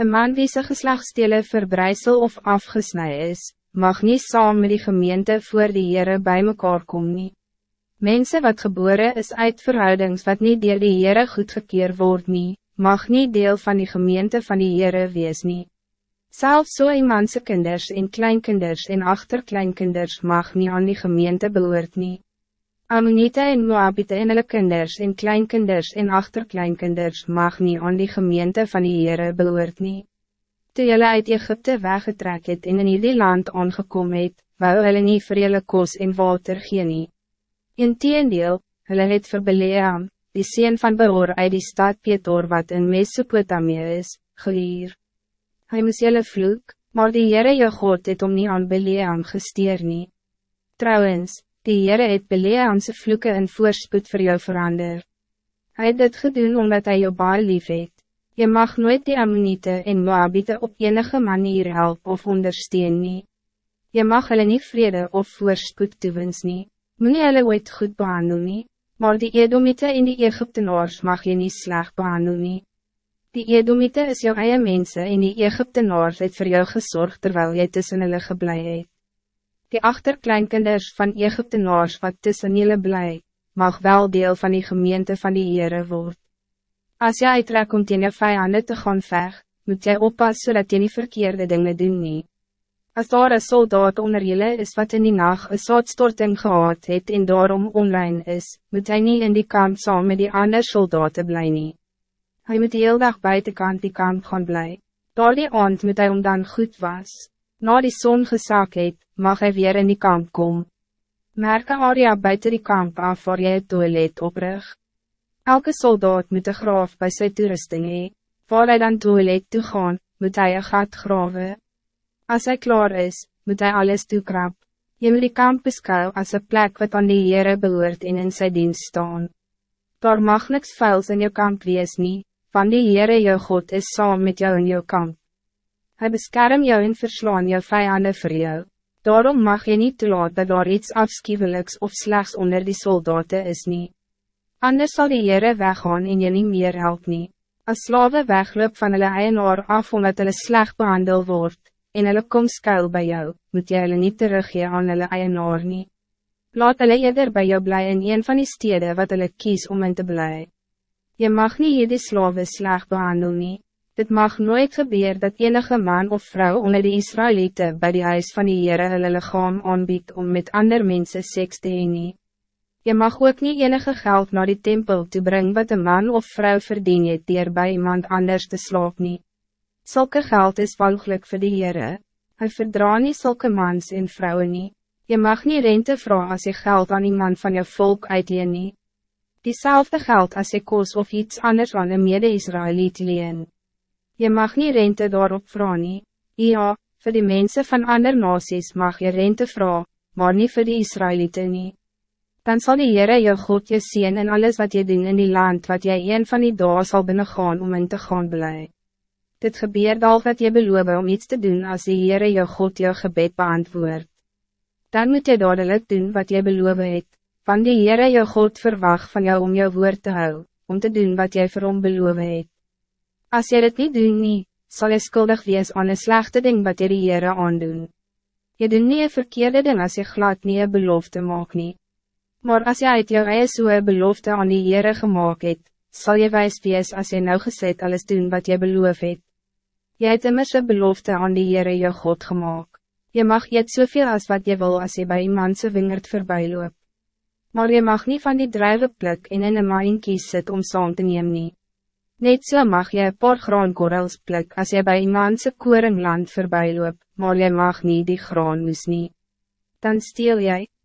Een man wie sy geslagstele verbrijzel of afgesnij is, mag niet saam met die gemeente voor die Heere bij mekaar kom nie. Mensen wat geboren is uit verhoudings wat niet deel die Heere goedgekeerd wordt nie, mag niet deel van die gemeente van die Heere wees nie. Selfs so iemandse kinders en kleinkinders en achterkleinkinders mag niet aan die gemeente behoort nie. Ammonite en Moabite en hulle kinders en kleinkinders en achterkleinkinders mag niet aan die gemeente van die Heere behoort nie. Toe jylle uit Egypte weggetrek het en in die land aangekom het, wou hulle nie vir jylle kos en water gee nie. In teendeel, hulle het vir Beleam, die sien van Behoor uit die stad Petor wat in Mesopotamie is, gehuur. Hy moes jylle vloek, maar die Heere jou God het om nie aan Beleam gesteer nie. Trouwens, Die Heere het Beleamse vloeken in voorspoed voor jou verander. Hij het dit gedoen omdat hij jou baal lief het. Je mag nooit die Ammonite en Moabite op enige manier helpen of ondersteun nie. Je mag hulle nie vrede of voorspoed toewens nie. Moet nie hulle ooit goed behandel nie, maar die Edomite en die Egyptenaars mag je niet sleg behandel nie. Die Edomite is jou eie mense en die Egyptenaars het voor jou gezorgd terwijl jy tussen hulle geblei het. Die achterkleinkinders van Egyptenaars wat tussen jullie blij, mag wel deel van die gemeente van die Heere word. Als jy uitrek om teen jou vijanden te gaan veg, moet jy oppas zodat jy nie verkeerde dingen doen nie. As daar een soldaat onder jullie is wat in die nacht een zaadstorting gehad het en daarom online is, moet hij niet in die kamp saam met die andere soldaten bly nie. Hy moet heel dag buitenkant die kamp gaan bly. Daar die aand moet hy om dan goed was. Na die zon gesak het, mag hij weer in die kamp komen. Merk een area buiten die kamp af waar jy het toilet oprig. Elke soldaat moet een graaf bij sy toerusting hee. Waar hij dan toilet toe gaan, moet hij een gat graven. Als hij klaar is, moet hij alles toekrap. Je moet die kamp beskou als een plek wat aan die Heere behoort en in sy dienst staan. Daar mag niks vuils in jou kamp wees nie, van die Heere jou God is saam met jou in jou kamp. Hij beskerm jou en verslaan jou vijanden voor jou. Daarom mag je niet toelaat dat daar iets afschuwelijks of slechts onder die soldaten is niet. Anders zal die Heere weggaan en je niet meer help nie. As slawe wegloop van hulle eienaar af omdat hulle sleg behandel word, en hulle kom skuil by jou, moet jy hulle nie teruggee aan hulle eienaar nie. Laat hulle eerder by jou bly in een van die stede wat hulle kies om in te bly. Je mag niet hier die slawe sleg behandel nie. Het mag nooit gebeuren dat enige man of vrouw onder de Israëlieten bij die huis van die Heere hulle lichaam aanbied om met andere mensen seks te heen. Je mag ook niet enige geld naar die tempel te brengen wat een man of vrouw verdien het dier bij iemand anders te slaap nie. Zulke geld is walgelijk voor die Heere. Hij verdra nie zulke mans en vrouwen nie. Je mag niet rente vragen als je geld aan iemand van je volk uitleen nie. Diezelfde geld als je koos of iets anders aan een mede-Israëliet leen. Je mag niet rente daarop vragen. Nie. Ja, voor de mensen van andere naties mag je rente vragen, maar niet voor de Israëlieten niet. Dan zal de Heere je God je zien en alles wat je doet in die land wat jij een van die dagen zal binnengaan om in te gaan blij. Dit gebeurt al wat je belooft om iets te doen als de Heere je God je gebed beantwoord. Dan moet je dadelijk doen wat je belooft het, van de Heere je God verwacht van jou om je woord te houden, om te doen wat jij voor hom belooft het. Als jy dit niet doen nie, sal jy skuldig wees aan een slechte ding wat jy die Heere aandoen. Je doen nie een verkeerde ding als je glad nie een belofte maak nie. Maar als jy uit jou eie so een belofte aan die Heere gemaakt het, sal jy wijs wees als jy nou gezet alles doen wat jy beloof het. Jy het immers een belofte aan die Heere jou God gemaakt. Je mag eet soveel als wat je wil als je bij iemand zijn wingerd voorbij loop. Maar je mag niet van die druiven pluk en in een maaien kies sit om saam te neem nie. Net so mag jy een paar graankorrels pluk als jy bij iemandse koringland voorbij loop, maar jy mag niet die graan moes nie. Dan steel jy,